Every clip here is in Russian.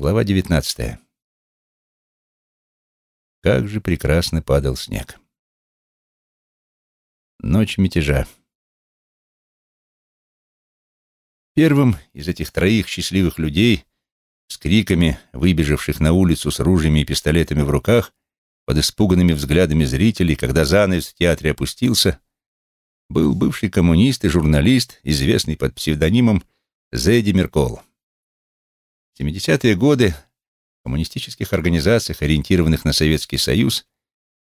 Глава девятнадцатая. Как же прекрасно падал снег. Ночь мятежа. Первым из этих троих счастливых людей, с криками, выбежавших на улицу с ружьями и пистолетами в руках, под испуганными взглядами зрителей, когда занавес в театре опустился, был бывший коммунист и журналист, известный под псевдонимом Зэдди Меркол. В 70-е годы в коммунистических организациях, ориентированных на Советский Союз,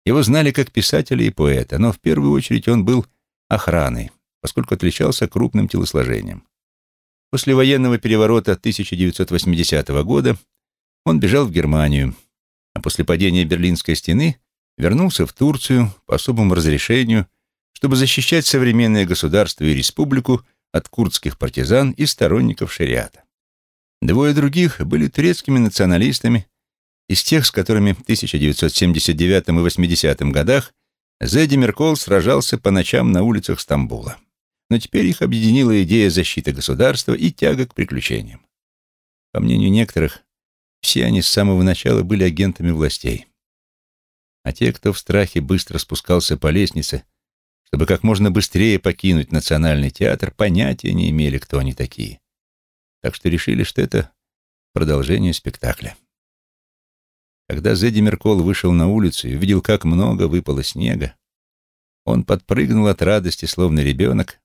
его знали как писателя и поэта, но в первую очередь он был охраной, поскольку отличался крупным телосложением. После военного переворота 1980 года он бежал в Германию, а после падения Берлинской стены вернулся в Турцию по особому разрешению, чтобы защищать современное государство и республику от курдских партизан и сторонников шариата. Двое других были турецкими националистами, из тех, с которыми в 1979 и 80 годах Зеди Меркол сражался по ночам на улицах Стамбула. Но теперь их объединила идея защиты государства и тяга к приключениям. По мнению некоторых, все они с самого начала были агентами властей. А те, кто в страхе быстро спускался по лестнице, чтобы как можно быстрее покинуть Национальный театр, понятия не имели, кто они такие так что решили, что это продолжение спектакля. Когда Зедди Меркол вышел на улицу и увидел, как много выпало снега, он подпрыгнул от радости, словно ребенок,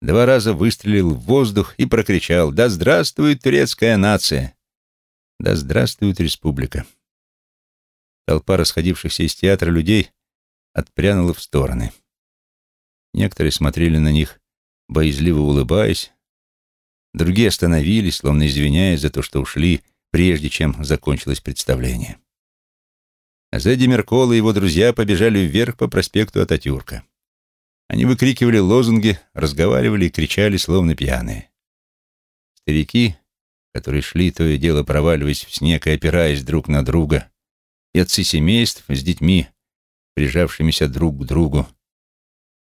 два раза выстрелил в воздух и прокричал «Да здравствует турецкая нация! Да здравствует республика!» Толпа расходившихся из театра людей отпрянула в стороны. Некоторые смотрели на них, боязливо улыбаясь, Другие остановились, словно извиняясь за то, что ушли, прежде чем закончилось представление. А сзади Меркола и его друзья побежали вверх по проспекту Ататюрка. Они выкрикивали лозунги, разговаривали и кричали, словно пьяные. Старики, которые шли то и дело проваливаясь в снег и опираясь друг на друга, и отцы семейств с детьми, прижавшимися друг к другу,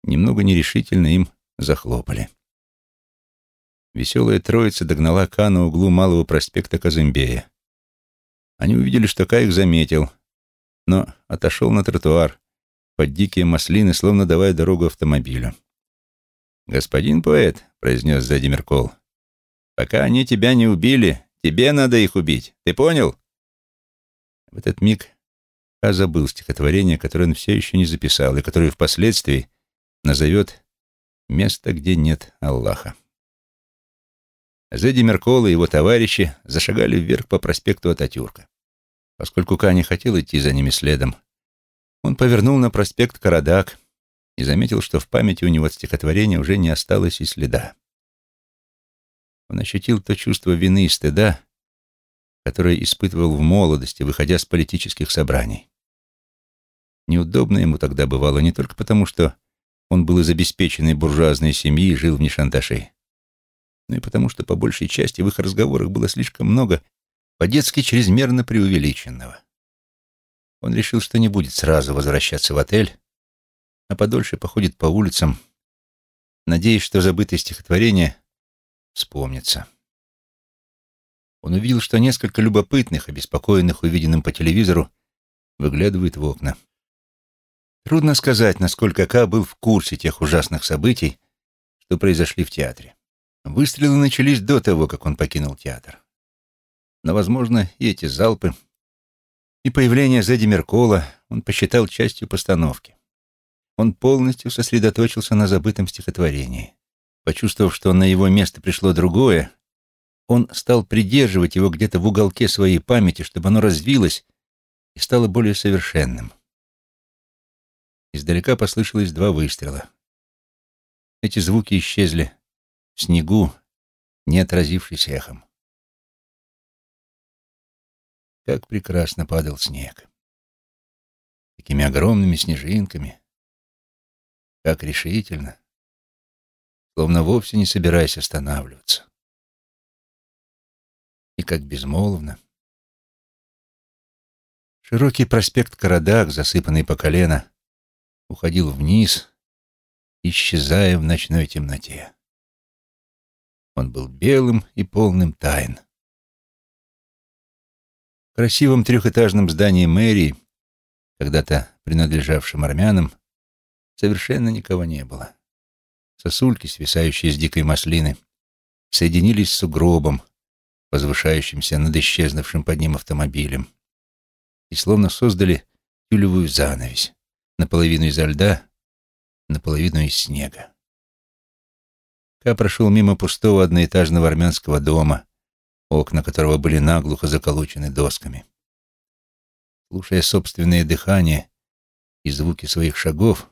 немного нерешительно им захлопали. Веселая троица догнала Ка на углу Малого проспекта Казымбея. Они увидели, что Ка их заметил, но отошел на тротуар под дикие маслины, словно давая дорогу автомобилю. «Господин поэт», — произнес сзади Меркол, — «пока они тебя не убили, тебе надо их убить. Ты понял?» В этот миг Ка забыл стихотворение, которое он все еще не записал, и которое впоследствии назовет «Место, где нет Аллаха». Зедди Меркола и его товарищи зашагали вверх по проспекту Ататюрка. Поскольку Ка хотел идти за ними следом, он повернул на проспект Карадак и заметил, что в памяти у него от стихотворения уже не осталось и следа. Он ощутил то чувство вины и стыда, которое испытывал в молодости, выходя с политических собраний. Неудобно ему тогда бывало не только потому, что он был из обеспеченной буржуазной семьи и жил в Нишанташе, но и потому, что по большей части в их разговорах было слишком много по-детски чрезмерно преувеличенного. Он решил, что не будет сразу возвращаться в отель, а подольше походит по улицам, надеясь, что забытое стихотворение вспомнится. Он увидел, что несколько любопытных, обеспокоенных увиденным по телевизору, выглядывают в окна. Трудно сказать, насколько Ка был в курсе тех ужасных событий, что произошли в театре. Выстрелы начались до того, как он покинул театр. Но, возможно, и эти залпы, и появление Зедди Меркола он посчитал частью постановки. Он полностью сосредоточился на забытом стихотворении. Почувствовав, что на его место пришло другое, он стал придерживать его где-то в уголке своей памяти, чтобы оно развилось и стало более совершенным. Издалека послышалось два выстрела. Эти звуки исчезли в снегу, не отразившись эхом. Как прекрасно падал снег. Такими огромными снежинками. Как решительно, словно вовсе не собираясь останавливаться. И как безмолвно. Широкий проспект Карадак, засыпанный по колено, уходил вниз, исчезая в ночной темноте. Он был белым и полным тайн. В красивом трехэтажном здании мэрии, когда-то принадлежавшем армянам, совершенно никого не было. Сосульки, свисающие с дикой маслины, соединились с сугробом, возвышающимся над исчезнувшим под ним автомобилем, и словно создали тюлевую занавесь, наполовину изо льда, наполовину из снега. Ка прошел мимо пустого одноэтажного армянского дома, окна которого были наглухо заколочены досками. Слушая собственное дыхание и звуки своих шагов,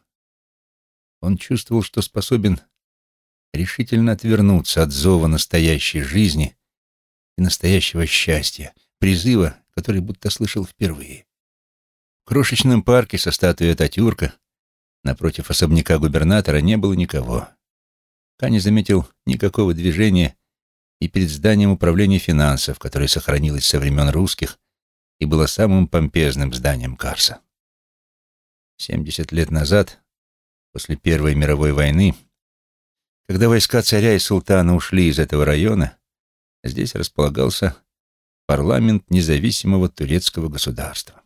он чувствовал, что способен решительно отвернуться от зова настоящей жизни и настоящего счастья, призыва, который будто слышал впервые. В крошечном парке со статуей Ататюрка напротив особняка губернатора не было никого. Ка не заметил никакого движения и перед зданием управления финансов, которое сохранилось со времен русских и было самым помпезным зданием Карса. 70 лет назад, после Первой мировой войны, когда войска царя и султана ушли из этого района, здесь располагался парламент независимого турецкого государства.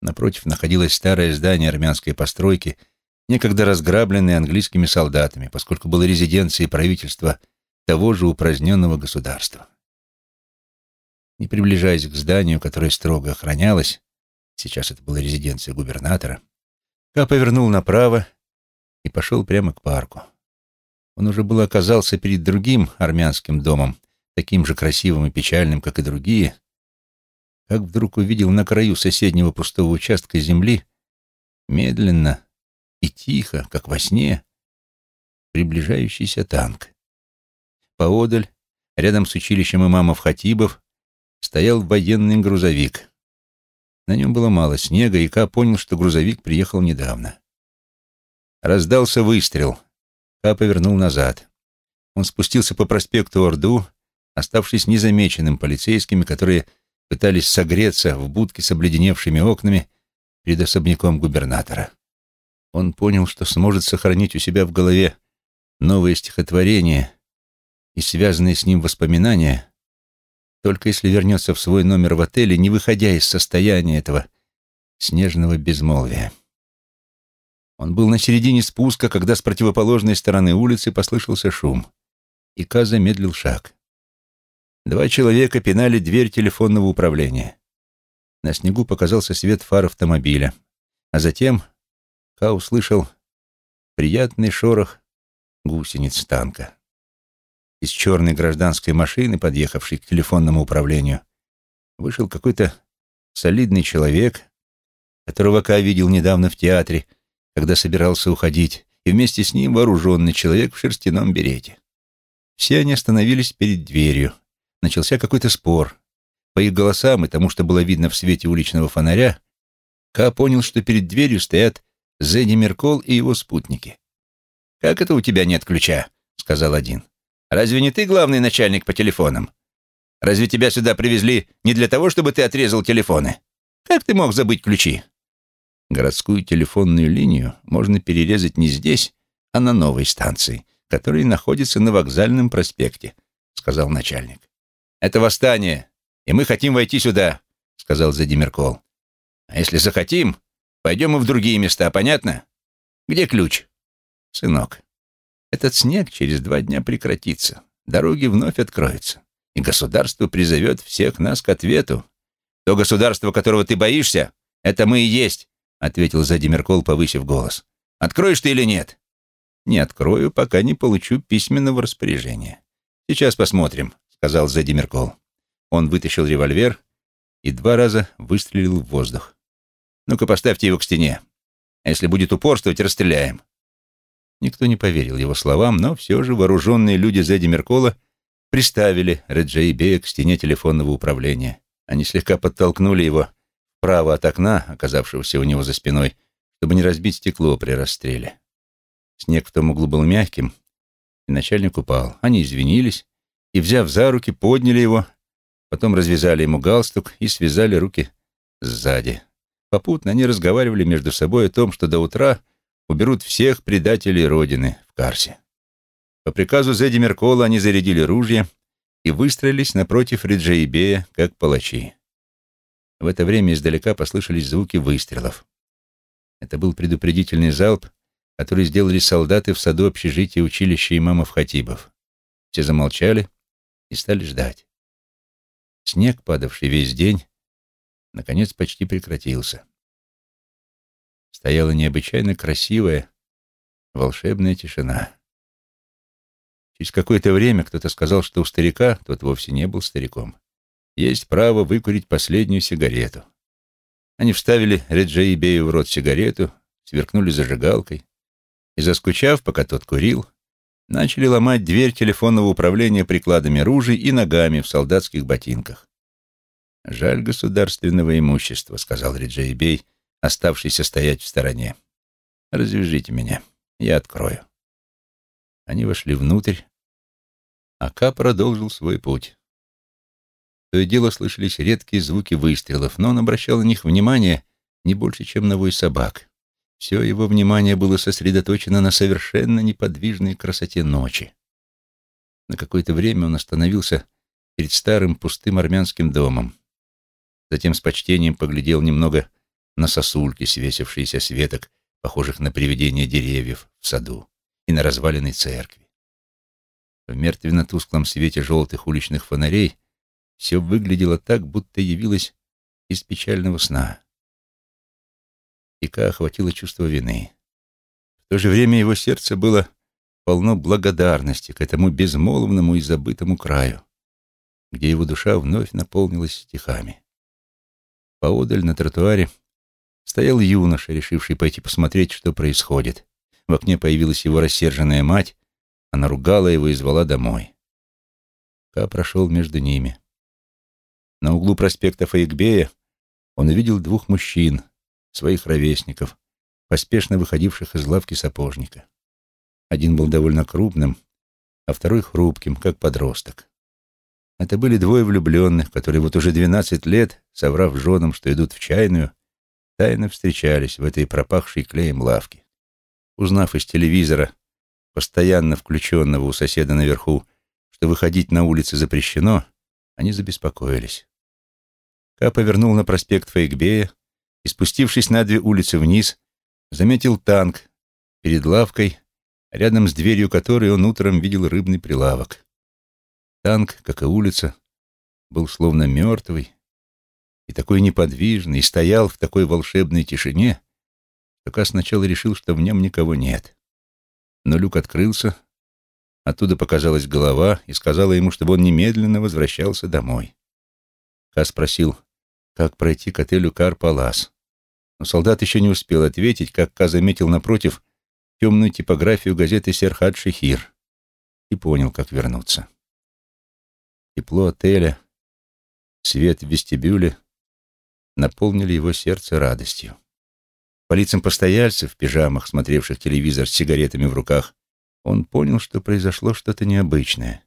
Напротив находилось старое здание армянской постройки, некогда разграбленное английскими солдатами, поскольку было резиденцией правительства того же упраздненного государства. Не приближаясь к зданию, которое строго охранялось, сейчас это была резиденция губернатора, Ка повернул направо и пошел прямо к парку. Он уже было оказался перед другим армянским домом, таким же красивым и печальным, как и другие, как вдруг увидел на краю соседнего пустого участка земли медленно и тихо, как во сне, приближающийся танк. Поодаль, рядом с училищем имамов Хатибов, стоял военный грузовик. На нем было мало снега, и Ка понял, что грузовик приехал недавно. Раздался выстрел — Ка повернул назад. Он спустился по проспекту Орду, оставшись незамеченным полицейскими, которые пытались согреться в будке с обледеневшими окнами перед особняком губернатора. Он понял, что сможет сохранить у себя в голове новое стихотворение и связанные с ним воспоминания, только если вернется в свой номер в отеле, не выходя из состояния этого снежного безмолвия. Он был на середине спуска, когда с противоположной стороны улицы послышался шум, и Ка замедлил шаг. Два человека пинали дверь телефонного управления. На снегу показался свет фар автомобиля, а затем Ка услышал приятный шорох гусениц танка. Из черной гражданской машины, подъехавшей к телефонному управлению, вышел какой-то солидный человек, которого Ка видел недавно в театре, когда собирался уходить, и вместе с ним вооруженный человек в шерстяном берете. Все они остановились перед дверью. Начался какой-то спор. По их голосам и тому, что было видно в свете уличного фонаря, Ка понял, что перед дверью стоят Зедди Меркол и его спутники. «Как это у тебя нет ключа?» — сказал один. «Разве не ты главный начальник по телефонам? Разве тебя сюда привезли не для того, чтобы ты отрезал телефоны? Как ты мог забыть ключи?» Городскую телефонную линию можно перерезать не здесь, а на новой станции, которая находится на вокзальном проспекте, сказал начальник. Это восстание, и мы хотим войти сюда, сказал Задимиркол. А если захотим, пойдем и в другие места, понятно? Где ключ? Сынок, этот снег через два дня прекратится, дороги вновь откроются, и государство призовет всех нас к ответу. То государство, которого ты боишься, это мы и есть, ответил сзади Меркол, повысив голос. «Откроешь ты или нет?» «Не открою, пока не получу письменного распоряжения. Сейчас посмотрим», — сказал сзади Меркол. Он вытащил револьвер и два раза выстрелил в воздух. «Ну-ка, поставьте его к стене. А если будет упорствовать, расстреляем». Никто не поверил его словам, но все же вооруженные люди Зедди Меркола приставили Реджей Бея к стене телефонного управления. Они слегка подтолкнули его вправо от окна, оказавшегося у него за спиной, чтобы не разбить стекло при расстреле. Снег в том углу был мягким, и начальник упал. Они извинились и, взяв за руки, подняли его, потом развязали ему галстук и связали руки сзади. Попутно они разговаривали между собой о том, что до утра уберут всех предателей Родины в Карсе. По приказу Зедди Меркола они зарядили ружья и выстроились напротив Реджаибея, как палачи. В это время издалека послышались звуки выстрелов. Это был предупредительный залп, который сделали солдаты в саду общежития училища имамов Хатибов. Все замолчали и стали ждать. Снег, падавший весь день, наконец почти прекратился. Стояла необычайно красивая, волшебная тишина. Через какое-то время кто-то сказал, что у старика, тот вовсе не был стариком, есть право выкурить последнюю сигарету. Они вставили Реджей Бею в рот сигарету, сверкнули зажигалкой и, заскучав, пока тот курил, начали ломать дверь телефонного управления прикладами ружей и ногами в солдатских ботинках. «Жаль государственного имущества», — сказал Реджей Бей, оставшийся стоять в стороне. «Развяжите меня, я открою». Они вошли внутрь, а Ка продолжил свой путь. То и дело слышались редкие звуки выстрелов, но он обращал на них внимание не больше, чем на вой собак. Все его внимание было сосредоточено на совершенно неподвижной красоте ночи. На какое-то время он остановился перед старым пустым армянским домом. Затем с почтением поглядел немного на сосульки, свесившиеся с веток, похожих на привидения деревьев в саду, и на развалины церкви. В мертвенно-тусклом свете желтых уличных фонарей все выглядело так, будто явилось из печального сна. Ика охватило чувство вины. В то же время его сердце было полно благодарности к этому безмолвному и забытому краю, где его душа вновь наполнилась стихами. Поодаль на тротуаре стоял юноша, решивший пойти посмотреть, что происходит. В окне появилась его рассерженная мать, она ругала его и звала домой. Ка прошел между ними. На углу проспекта Фаикбея он увидел двух мужчин, своих ровесников, поспешно выходивших из лавки сапожника. Один был довольно крупным, а второй хрупким, как подросток. Это были двое влюбленных, которые вот уже двенадцать лет, соврав женам, что идут в чайную, тайно встречались в этой пропахшей клеем лавке. Узнав из телевизора, постоянно включенного у соседа наверху, что выходить на улицы запрещено, они забеспокоились. Ка повернул на проспект Фейкбея, и, спустившись на две улицы вниз, заметил танк перед лавкой, рядом с дверью которой он утром видел рыбный прилавок. Танк, как и улица, был словно мертвый и такой неподвижный, и стоял в такой волшебной тишине, что Ка сначала решил, что в нем никого нет. Но люк открылся, оттуда показалась голова и сказала ему, чтобы он немедленно возвращался домой. Ка спросил, как пройти к отелю Кар-Палас. Но солдат еще не успел ответить, как Ка заметил напротив темную типографию газеты «Серхат Шехир» и понял, как вернуться. Тепло отеля, свет в вестибюле наполнили его сердце радостью. По лицам постояльцев в пижамах, смотревших телевизор с сигаретами в руках, он понял, что произошло что-то необычное.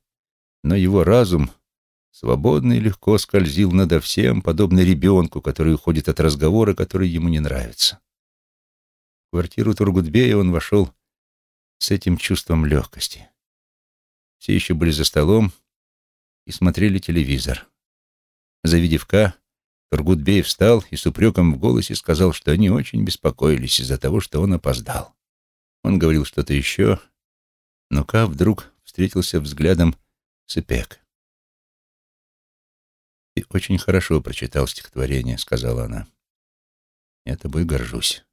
Но его разум свободно и легко скользил надо всем, подобно ребенку, который уходит от разговора, который ему не нравится. В квартиру Тургутбея он вошел с этим чувством легкости. Все еще были за столом и смотрели телевизор. Завидев Ка, Тургутбей встал и с упреком в голосе сказал, что они очень беспокоились из-за того, что он опоздал. Он говорил что-то еще, но Ка вдруг встретился взглядом с Ипек. «Ты очень хорошо прочитал стихотворение», — сказала она. «Я тобой горжусь».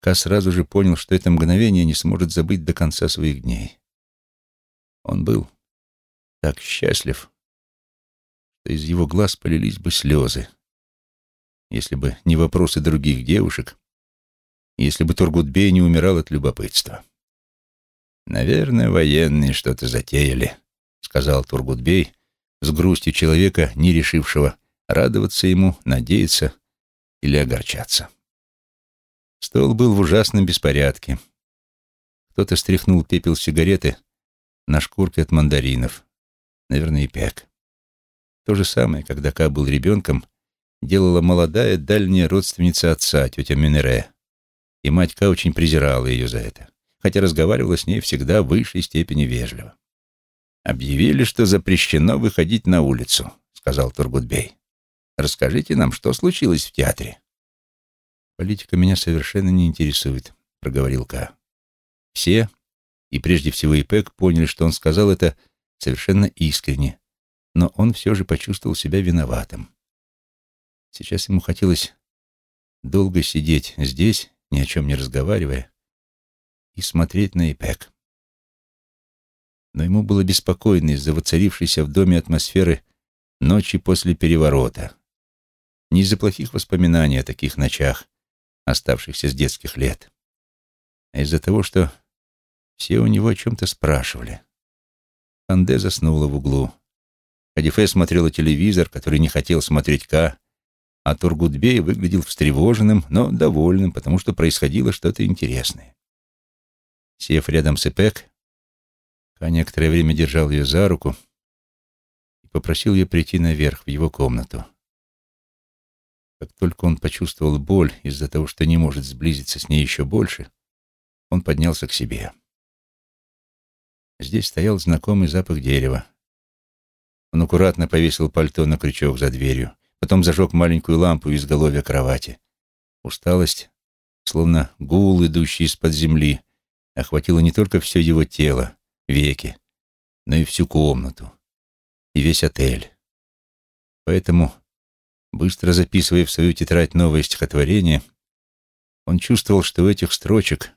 Ка сразу же понял, что это мгновение не сможет забыть до конца своих дней. Он был так счастлив, что из его глаз полились бы слезы, если бы не вопросы других девушек, если бы Тургутбей не умирал от любопытства. «Наверное, военные что-то затеяли», — сказал Тургутбей, с грустью человека, не решившего радоваться ему, надеяться или огорчаться. Стол был в ужасном беспорядке. Кто-то стряхнул пепел сигареты на шкурке от мандаринов. Наверное, и пек. То же самое, когда Ка был ребенком, делала молодая дальняя родственница отца, тетя Минере. И мать Ка очень презирала ее за это, хотя разговаривала с ней всегда в высшей степени вежливо. «Объявили, что запрещено выходить на улицу», — сказал Тургутбей. расскажите нам, что случилось в театре». «Политика меня совершенно не интересует», — проговорил Ка. Все, и прежде всего Ипек, поняли, что он сказал это совершенно искренне, но он все же почувствовал себя виноватым. Сейчас ему хотелось долго сидеть здесь, ни о чем не разговаривая, и смотреть на Ипек. Но ему было беспокойно из-за воцарившейся в доме атмосферы ночи после переворота. Не из-за плохих воспоминаний о таких ночах, оставшихся с детских лет, а из-за того, что все у него о чем-то спрашивали. Анде заснула в углу. Кадифе смотрела телевизор, который не хотел смотреть Ка, а Тургутбей выглядел встревоженным, но довольным, потому что происходило что-то интересное. Сев рядом с Эпек, Ка некоторое время держал ее за руку и попросил ее прийти наверх, в его комнату. Как только он почувствовал боль из-за того, что не может сблизиться с ней еще больше, он поднялся к себе. Здесь стоял знакомый запах дерева. Он аккуратно повесил пальто на крючок за дверью, потом зажег маленькую лампу из изголовья кровати. Усталость, словно гул, идущий из-под земли, охватила не только все его тело, веки, но и всю комнату, и весь отель. Поэтому, быстро записывая в свою тетрадь новое стихотворение, он чувствовал, что у этих строчек,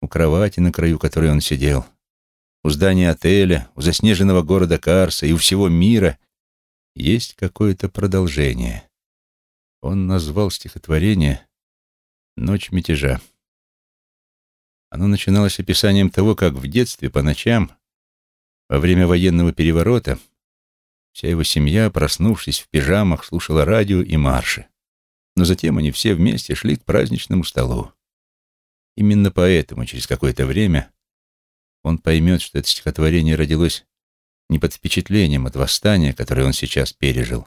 у кровати, на краю которой он сидел, у здания отеля, у заснеженного города Карса и у всего мира есть какое-то продолжение. Он назвал стихотворение «Ночь мятежа». Оно начиналось описанием того, как в детстве по ночам, во время военного переворота, вся его семья, проснувшись в пижамах, слушала радио и марши. Но затем они все вместе шли к праздничному столу. Именно поэтому через какое-то время он поймет, что это стихотворение родилось не под впечатлением от восстания, которое он сейчас пережил,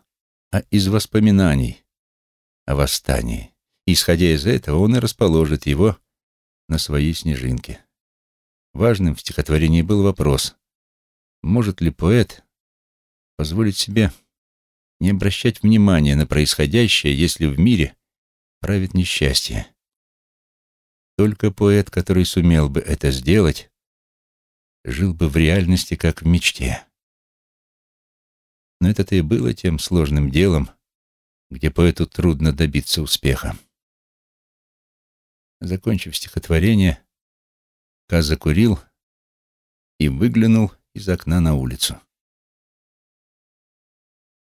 а из воспоминаний о восстании. И, исходя из этого, он и расположит его на своей снежинке. Важным в стихотворении был вопрос, может ли поэт позволить себе не обращать внимания на происходящее, если в мире правит несчастье. Только поэт, который сумел бы это сделать, жил бы в реальности, как в мечте. Но это-то и было тем сложным делом, где поэту трудно добиться успеха. Закончив стихотворение, Ка закурил и выглянул из окна на улицу.